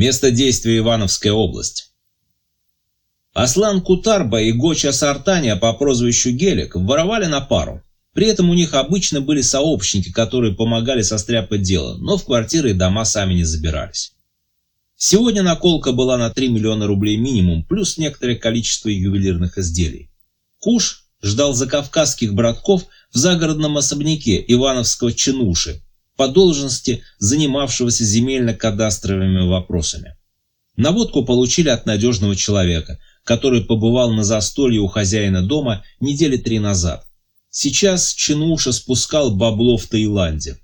Место действия Ивановская область. Аслан Кутарба и Гоча Сартания по прозвищу Гелик воровали на пару. При этом у них обычно были сообщники, которые помогали состряпать дело, но в квартиры и дома сами не забирались. Сегодня наколка была на 3 миллиона рублей минимум, плюс некоторое количество ювелирных изделий. Куш ждал закавказских братков в загородном особняке Ивановского Чинуши, по должности занимавшегося земельно-кадастровыми вопросами. Наводку получили от надежного человека, который побывал на застолье у хозяина дома недели три назад. Сейчас Чинуша спускал бабло в Таиланде.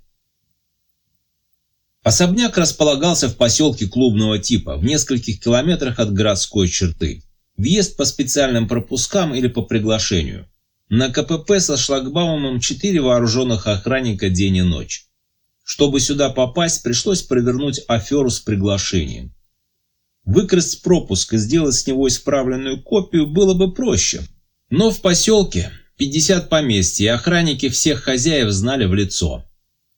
Особняк располагался в поселке клубного типа, в нескольких километрах от городской черты. Въезд по специальным пропускам или по приглашению. На КПП со шлагбаумом четыре вооруженных охранника день и ночь. Чтобы сюда попасть, пришлось провернуть аферу с приглашением. Выкрасть пропуск и сделать с него исправленную копию было бы проще. Но в поселке 50 поместьй, и охранники всех хозяев знали в лицо.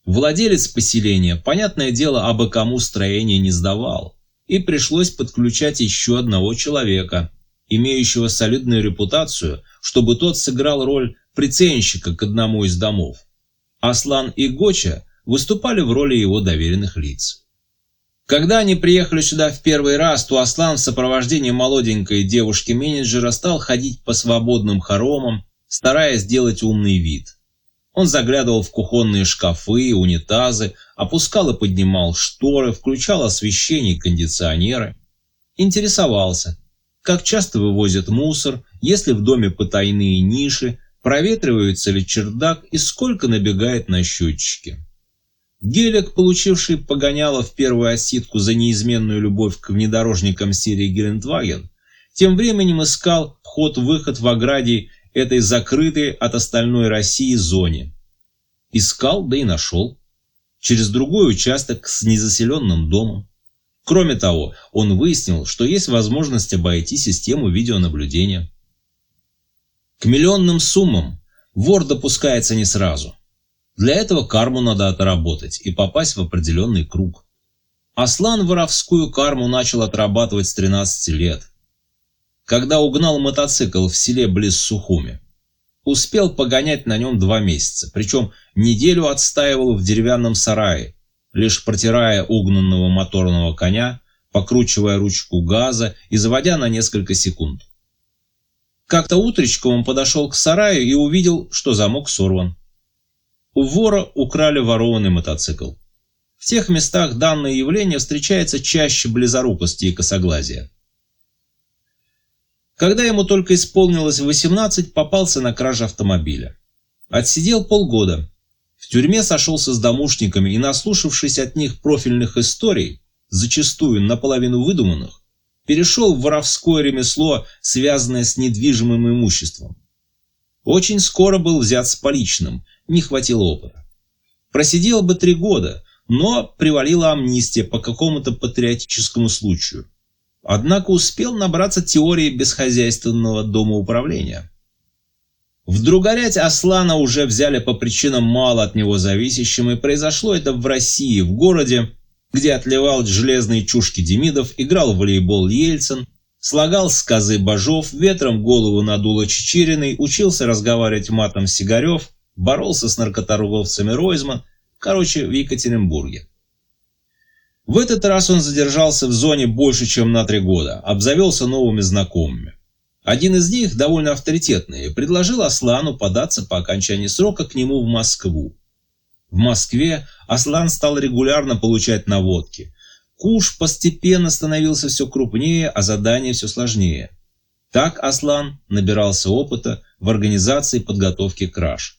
Владелец поселения, понятное дело, абы кому строение не сдавал. И пришлось подключать еще одного человека, имеющего солидную репутацию, чтобы тот сыграл роль приценщика к одному из домов. Аслан и Гоча выступали в роли его доверенных лиц. Когда они приехали сюда в первый раз, то Аслан в сопровождении молоденькой девушки-менеджера стал ходить по свободным хоромам, стараясь сделать умный вид. Он заглядывал в кухонные шкафы, унитазы, опускал и поднимал шторы, включал освещение и кондиционеры. Интересовался, как часто вывозят мусор, есть ли в доме потайные ниши, проветривается ли чердак и сколько набегает на счетчики. Гелик, получивший погоняло в первую оситку за неизменную любовь к внедорожникам серии Гелендваген, тем временем искал вход-выход в ограде этой закрытой от остальной России зоне. Искал, да и нашел. Через другой участок с незаселенным домом. Кроме того, он выяснил, что есть возможность обойти систему видеонаблюдения. К миллионным суммам вор допускается не сразу. Для этого карму надо отработать и попасть в определенный круг. Аслан воровскую карму начал отрабатывать с 13 лет когда угнал мотоцикл в селе близ Сухуми. Успел погонять на нем два месяца, причем неделю отстаивал в деревянном сарае, лишь протирая угнанного моторного коня, покручивая ручку газа и заводя на несколько секунд. Как-то утречком он подошел к сараю и увидел, что замок сорван. У вора украли ворованный мотоцикл. В тех местах данное явление встречается чаще близорукости и косоглазия. Когда ему только исполнилось 18, попался на краже автомобиля. Отсидел полгода. В тюрьме сошелся с домушниками и, наслушавшись от них профильных историй, зачастую наполовину выдуманных, перешел в воровское ремесло, связанное с недвижимым имуществом. Очень скоро был взят с поличным, не хватило опыта. Просидел бы три года, но привалила амнистия по какому-то патриотическому случаю – Однако успел набраться теории бесхозяйственного домоуправления. Вдруг горять Аслана уже взяли по причинам мало от него зависящим, и произошло это в России, в городе, где отливал железные чушки Демидов, играл в волейбол Ельцин, слагал сказы Бажов, ветром голову надуло Чечериной, учился разговаривать матом Сигарев, боролся с наркоторговцами Ройзман, короче, в Екатеринбурге. В этот раз он задержался в зоне больше, чем на три года, обзавелся новыми знакомыми. Один из них, довольно авторитетный, предложил Аслану податься по окончании срока к нему в Москву. В Москве Аслан стал регулярно получать наводки. Куш постепенно становился все крупнее, а задания все сложнее. Так Аслан набирался опыта в организации подготовки краж.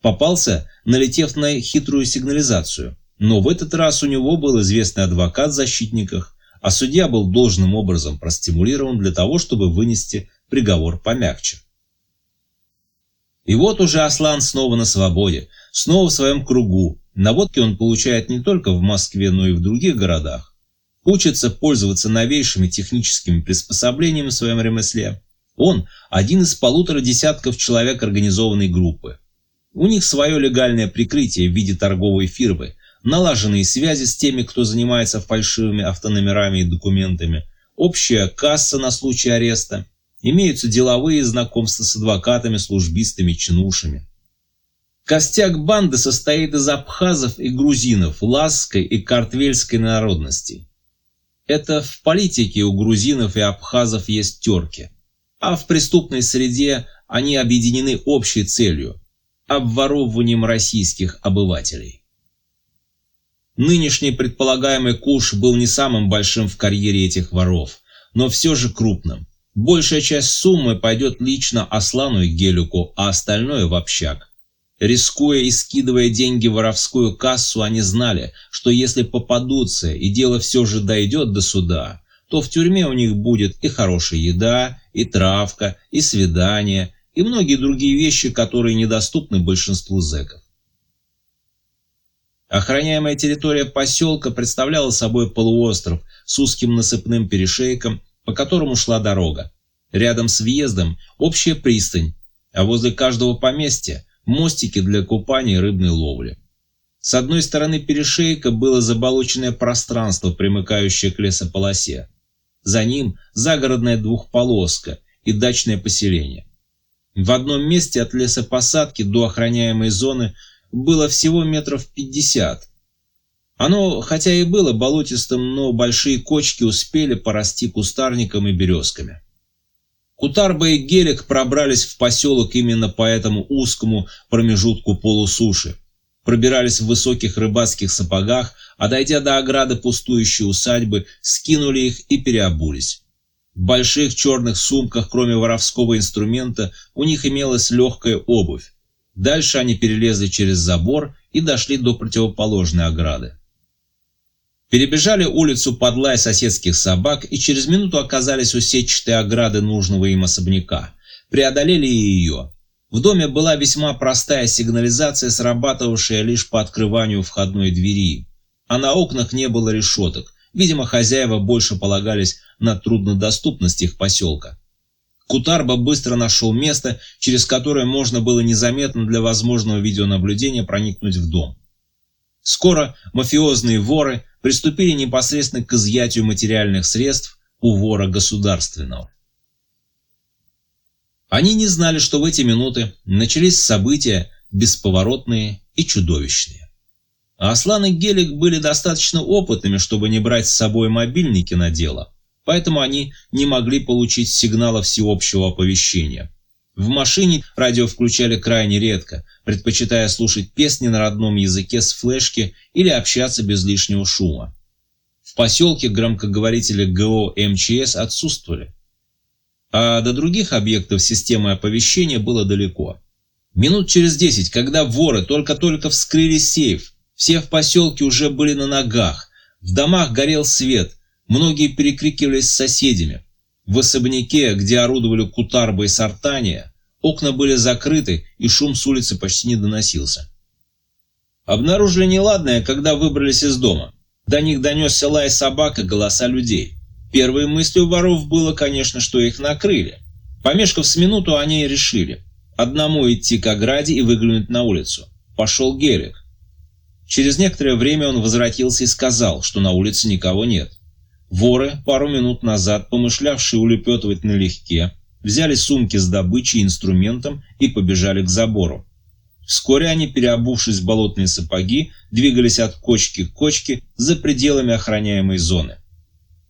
Попался, налетев на хитрую сигнализацию – но в этот раз у него был известный адвокат в защитниках, а судья был должным образом простимулирован для того, чтобы вынести приговор помягче. И вот уже Аслан снова на свободе, снова в своем кругу. Наводки он получает не только в Москве, но и в других городах. Учится пользоваться новейшими техническими приспособлениями в своем ремесле. Он – один из полутора десятков человек организованной группы. У них свое легальное прикрытие в виде торговой фирмы, налаженные связи с теми, кто занимается фальшивыми автономерами и документами, общая касса на случай ареста, имеются деловые знакомства с адвокатами, службистами, чинушами. Костяк банды состоит из абхазов и грузинов, ласской и картвельской народностей. Это в политике у грузинов и абхазов есть терки, а в преступной среде они объединены общей целью – обворовыванием российских обывателей. Нынешний предполагаемый куш был не самым большим в карьере этих воров, но все же крупным. Большая часть суммы пойдет лично Аслану и Гелюку, а остальное в общак. Рискуя и скидывая деньги в воровскую кассу, они знали, что если попадутся и дело все же дойдет до суда, то в тюрьме у них будет и хорошая еда, и травка, и свидание, и многие другие вещи, которые недоступны большинству зэков. Охраняемая территория поселка представляла собой полуостров с узким насыпным перешейком, по которому шла дорога. Рядом с въездом общая пристань, а возле каждого поместья мостики для купания и рыбной ловли. С одной стороны перешейка было заболоченное пространство, примыкающее к лесополосе. За ним загородная двухполоска и дачное поселение. В одном месте от лесопосадки до охраняемой зоны было всего метров пятьдесят. Оно, хотя и было болотистым, но большие кочки успели порасти кустарником и березками. Кутарба и Гелик пробрались в поселок именно по этому узкому промежутку полусуши. Пробирались в высоких рыбацких сапогах, а дойдя до ограды пустующей усадьбы, скинули их и переобулись. В больших черных сумках, кроме воровского инструмента, у них имелась легкая обувь. Дальше они перелезли через забор и дошли до противоположной ограды. Перебежали улицу под лай соседских собак и через минуту оказались у сетчатой ограды нужного им особняка. Преодолели и ее. В доме была весьма простая сигнализация, срабатывавшая лишь по открыванию входной двери. А на окнах не было решеток. Видимо, хозяева больше полагались на труднодоступность их поселка. Кутарба быстро нашел место, через которое можно было незаметно для возможного видеонаблюдения проникнуть в дом. Скоро мафиозные воры приступили непосредственно к изъятию материальных средств у вора государственного. Они не знали, что в эти минуты начались события бесповоротные и чудовищные. А Аслан и Гелик были достаточно опытными, чтобы не брать с собой мобильники на дело, поэтому они не могли получить сигнала всеобщего оповещения. В машине радио включали крайне редко, предпочитая слушать песни на родном языке с флешки или общаться без лишнего шума. В поселке громкоговорители ГО МЧС отсутствовали. А до других объектов системы оповещения было далеко. Минут через десять, когда воры только-только вскрыли сейф, все в поселке уже были на ногах, в домах горел свет, многие перекрикивались с соседями. В особняке, где орудовали Кутарба и Сартания, Окна были закрыты, и шум с улицы почти не доносился. Обнаружили неладное, когда выбрались из дома. До них донесся лай собак и голоса людей. Первой мыслью воров было, конечно, что их накрыли. Помешкав с минуту, они и решили. Одному идти к ограде и выглянуть на улицу. Пошел Герик. Через некоторое время он возвратился и сказал, что на улице никого нет. Воры, пару минут назад помышлявшие улепетывать налегке, взяли сумки с добычей и инструментом и побежали к забору. Вскоре они, переобувшись в болотные сапоги, двигались от кочки к кочке за пределами охраняемой зоны.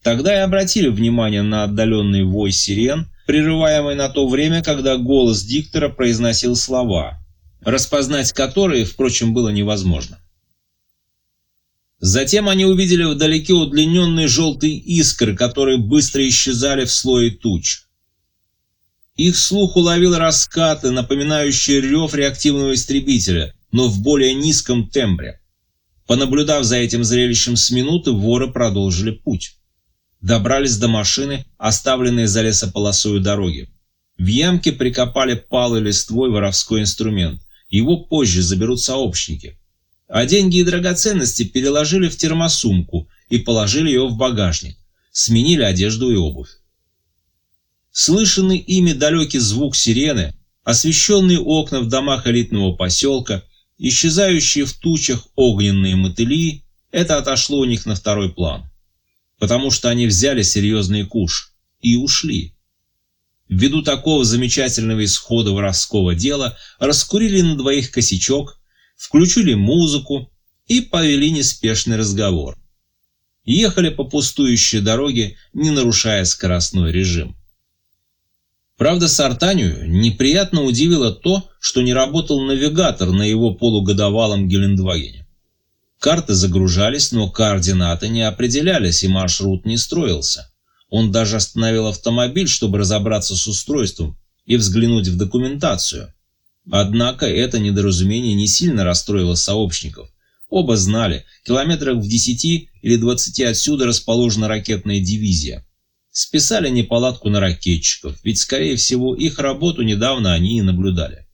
Тогда и обратили внимание на отдаленный вой сирен, прерываемый на то время, когда голос диктора произносил слова, распознать которые, впрочем, было невозможно. Затем они увидели вдалеке удлиненные желтые искры, которые быстро исчезали в слое туч. Их слух уловил раскаты, напоминающие рев реактивного истребителя, но в более низком тембре. Понаблюдав за этим зрелищем с минуты, воры продолжили путь. Добрались до машины, оставленной за лесополосою дороги. В ямке прикопали палый листвой воровской инструмент. Его позже заберут сообщники. А деньги и драгоценности переложили в термосумку и положили ее в багажник. Сменили одежду и обувь. Слышанный ими далекий звук сирены, освещенные окна в домах элитного поселка, исчезающие в тучах огненные мотыли, это отошло у них на второй план. Потому что они взяли серьезный куш и ушли. Ввиду такого замечательного исхода воровского дела раскурили на двоих косячок, включили музыку и повели неспешный разговор. Ехали по пустующей дороге, не нарушая скоростной режим. Правда, Сартанию неприятно удивило то, что не работал навигатор на его полугодовалом Гелендвагене. Карты загружались, но координаты не определялись и маршрут не строился. Он даже остановил автомобиль, чтобы разобраться с устройством и взглянуть в документацию. Однако это недоразумение не сильно расстроило сообщников. Оба знали, километрах в 10 или 20 отсюда расположена ракетная дивизия. Списали неполадку на ракетчиков, ведь, скорее всего, их работу недавно они и наблюдали.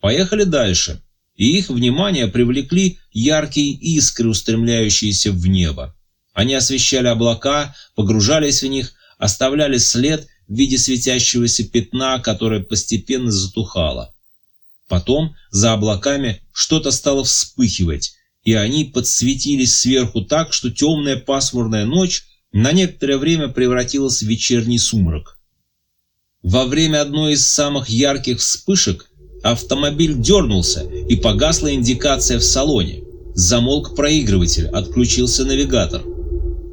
Поехали дальше, и их внимание привлекли яркие искры, устремляющиеся в небо. Они освещали облака, погружались в них, оставляли след в виде светящегося пятна, которое постепенно затухало. Потом за облаками что-то стало вспыхивать, и они подсветились сверху так, что темная пасмурная ночь на некоторое время превратилась в вечерний сумрак. Во время одной из самых ярких вспышек автомобиль дернулся, и погасла индикация в салоне. Замолк проигрыватель, отключился навигатор –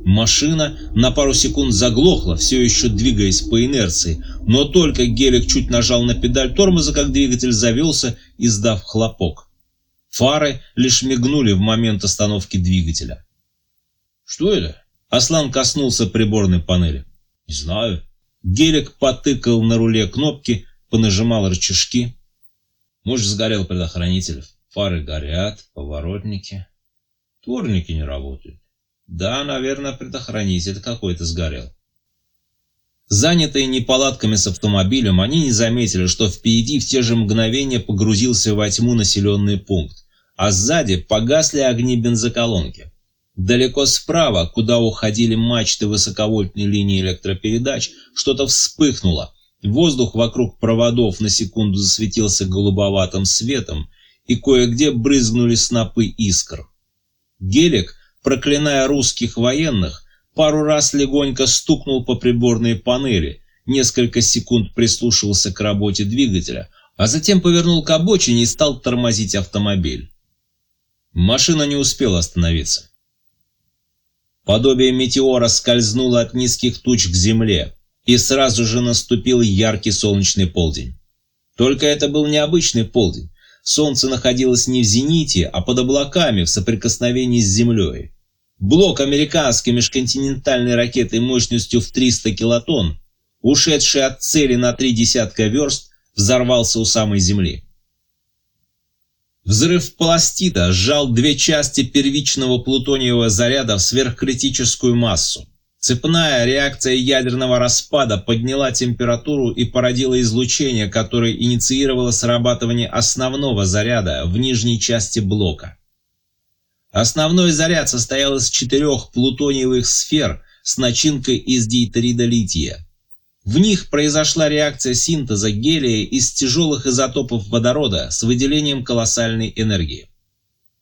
Машина на пару секунд заглохла, все еще двигаясь по инерции, но только Гелик чуть нажал на педаль тормоза, как двигатель завелся, издав хлопок. Фары лишь мигнули в момент остановки двигателя. «Что это?» Аслан коснулся приборной панели. «Не знаю». Гелик потыкал на руле кнопки, понажимал рычажки. Может, сгорел предохранитель. Фары горят, поворотники. Творники не работают. Да, наверное, предохранитель какой-то сгорел. Занятые неполадками с автомобилем, они не заметили, что впереди в те же мгновения погрузился во тьму населенный пункт, а сзади погасли огни бензоколонки. Далеко справа, куда уходили мачты высоковольтной линии электропередач, что-то вспыхнуло. Воздух вокруг проводов на секунду засветился голубоватым светом, и кое-где брызнули снопы искр. Гелик проклиная русских военных, пару раз легонько стукнул по приборной панели, несколько секунд прислушивался к работе двигателя, а затем повернул к обочине и стал тормозить автомобиль. Машина не успела остановиться. Подобие метеора скользнуло от низких туч к земле, и сразу же наступил яркий солнечный полдень. Только это был необычный полдень. Солнце находилось не в зените, а под облаками в соприкосновении с землей. Блок американской межконтинентальной ракеты мощностью в 300 килотонн, ушедший от цели на три десятка верст, взорвался у самой земли. Взрыв пластита сжал две части первичного плутониевого заряда в сверхкритическую массу. Цепная реакция ядерного распада подняла температуру и породила излучение, которое инициировало срабатывание основного заряда в нижней части блока. Основной заряд состоял из четырех плутониевых сфер с начинкой из дейтерида лития. В них произошла реакция синтеза гелия из тяжелых изотопов водорода с выделением колоссальной энергии.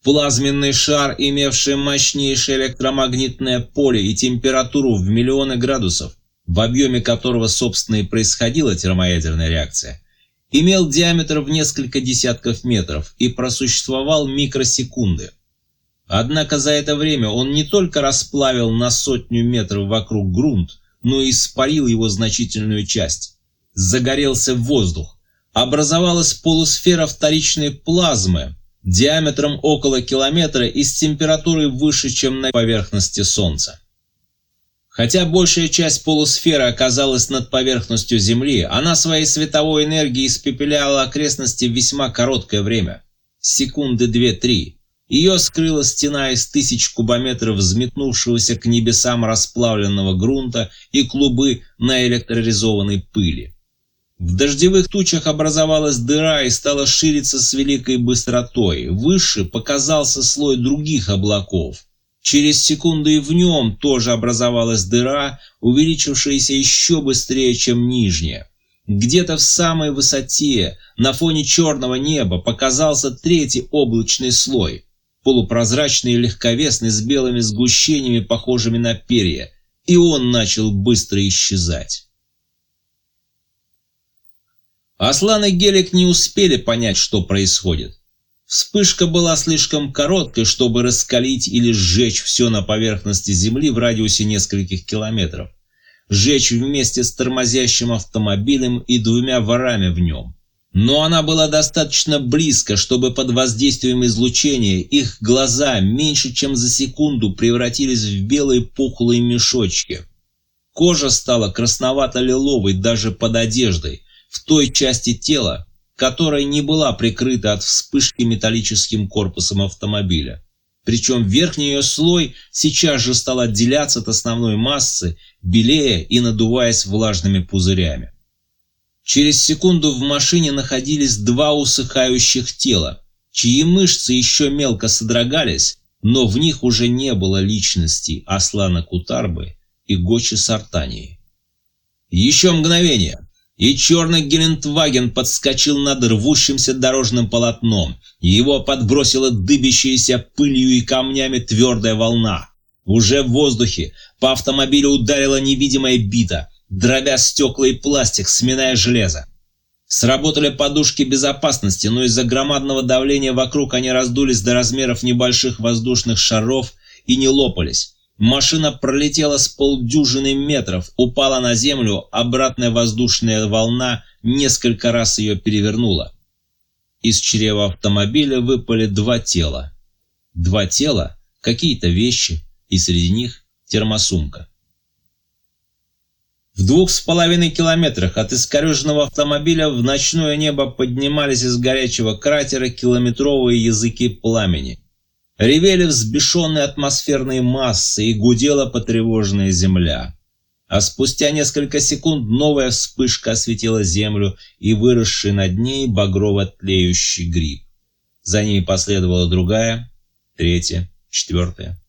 Плазменный шар, имевший мощнейшее электромагнитное поле и температуру в миллионы градусов, в объеме которого, собственно, и происходила термоядерная реакция, имел диаметр в несколько десятков метров и просуществовал микросекунды. Однако за это время он не только расплавил на сотню метров вокруг грунт, но и испарил его значительную часть. Загорелся воздух. Образовалась полусфера вторичной плазмы диаметром около километра и с температурой выше, чем на поверхности Солнца. Хотя большая часть полусферы оказалась над поверхностью Земли, она своей световой энергией испепеляла окрестности весьма короткое время – секунды две-три. Ее скрыла стена из тысяч кубометров взметнувшегося к небесам расплавленного грунта и клубы наэлектроризованной пыли. В дождевых тучах образовалась дыра и стала шириться с великой быстротой. Выше показался слой других облаков. Через секунду и в нем тоже образовалась дыра, увеличившаяся еще быстрее, чем нижняя. Где-то в самой высоте, на фоне черного неба, показался третий облачный слой, полупрозрачный и легковесный, с белыми сгущениями, похожими на перья, и он начал быстро исчезать. Аслан и Гелик не успели понять, что происходит. Вспышка была слишком короткой, чтобы раскалить или сжечь все на поверхности Земли в радиусе нескольких километров. Сжечь вместе с тормозящим автомобилем и двумя ворами в нем. Но она была достаточно близко, чтобы под воздействием излучения их глаза меньше чем за секунду превратились в белые пухлые мешочки. Кожа стала красновато-лиловой даже под одеждой, в той части тела, которая не была прикрыта от вспышки металлическим корпусом автомобиля. Причем верхний ее слой сейчас же стал отделяться от основной массы, белея и надуваясь влажными пузырями. Через секунду в машине находились два усыхающих тела, чьи мышцы еще мелко содрогались, но в них уже не было личности Аслана Кутарбы и Гочи Сартании. Еще мгновение, и черный Гелендваген подскочил над рвущимся дорожным полотном, его подбросила дыбящаяся пылью и камнями твердая волна. Уже в воздухе по автомобилю ударила невидимая бита, дробя стекла и пластик, сминая железо. Сработали подушки безопасности, но из-за громадного давления вокруг они раздулись до размеров небольших воздушных шаров и не лопались. Машина пролетела с полдюжины метров, упала на землю, обратная воздушная волна несколько раз ее перевернула. Из чрева автомобиля выпали два тела. Два тела, какие-то вещи, и среди них термосумка. В двух с половиной километрах от искореженного автомобиля в ночное небо поднимались из горячего кратера километровые языки пламени. Ревели взбешенные атмосферные массы и гудела потревоженная земля. А спустя несколько секунд новая вспышка осветила землю и выросший над ней багрово-тлеющий гриб. За ней последовала другая, третья, четвертая.